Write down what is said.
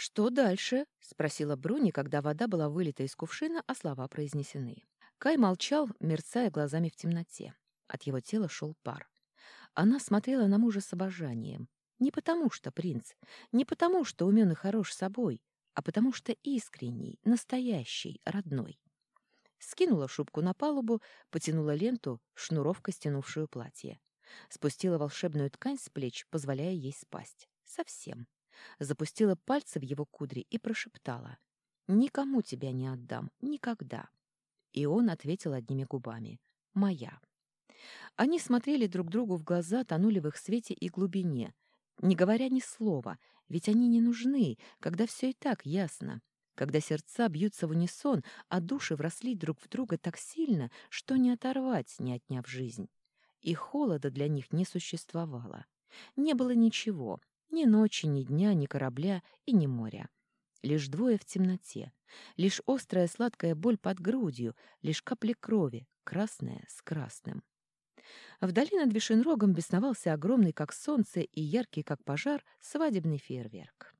«Что дальше?» — спросила Бруни, когда вода была вылита из кувшина, а слова произнесены. Кай молчал, мерцая глазами в темноте. От его тела шел пар. Она смотрела на мужа с обожанием. Не потому что принц, не потому что умен и хорош собой, а потому что искренний, настоящий, родной. Скинула шубку на палубу, потянула ленту, шнуровка, стянувшую платье. Спустила волшебную ткань с плеч, позволяя ей спасть. Совсем запустила пальцы в его кудри и прошептала «Никому тебя не отдам, никогда». И он ответил одними губами «Моя». Они смотрели друг другу в глаза, тонули в их свете и глубине, не говоря ни слова, ведь они не нужны, когда все и так ясно, когда сердца бьются в унисон, а души вросли друг в друга так сильно, что не оторвать, не отняв жизнь. И холода для них не существовало. Не было ничего, ни ночи, ни дня, ни корабля и ни моря. Лишь двое в темноте, лишь острая сладкая боль под грудью, лишь капли крови, красная с красным. Вдали над Вишенрогом бесновался огромный, как солнце, и яркий, как пожар, свадебный фейерверк.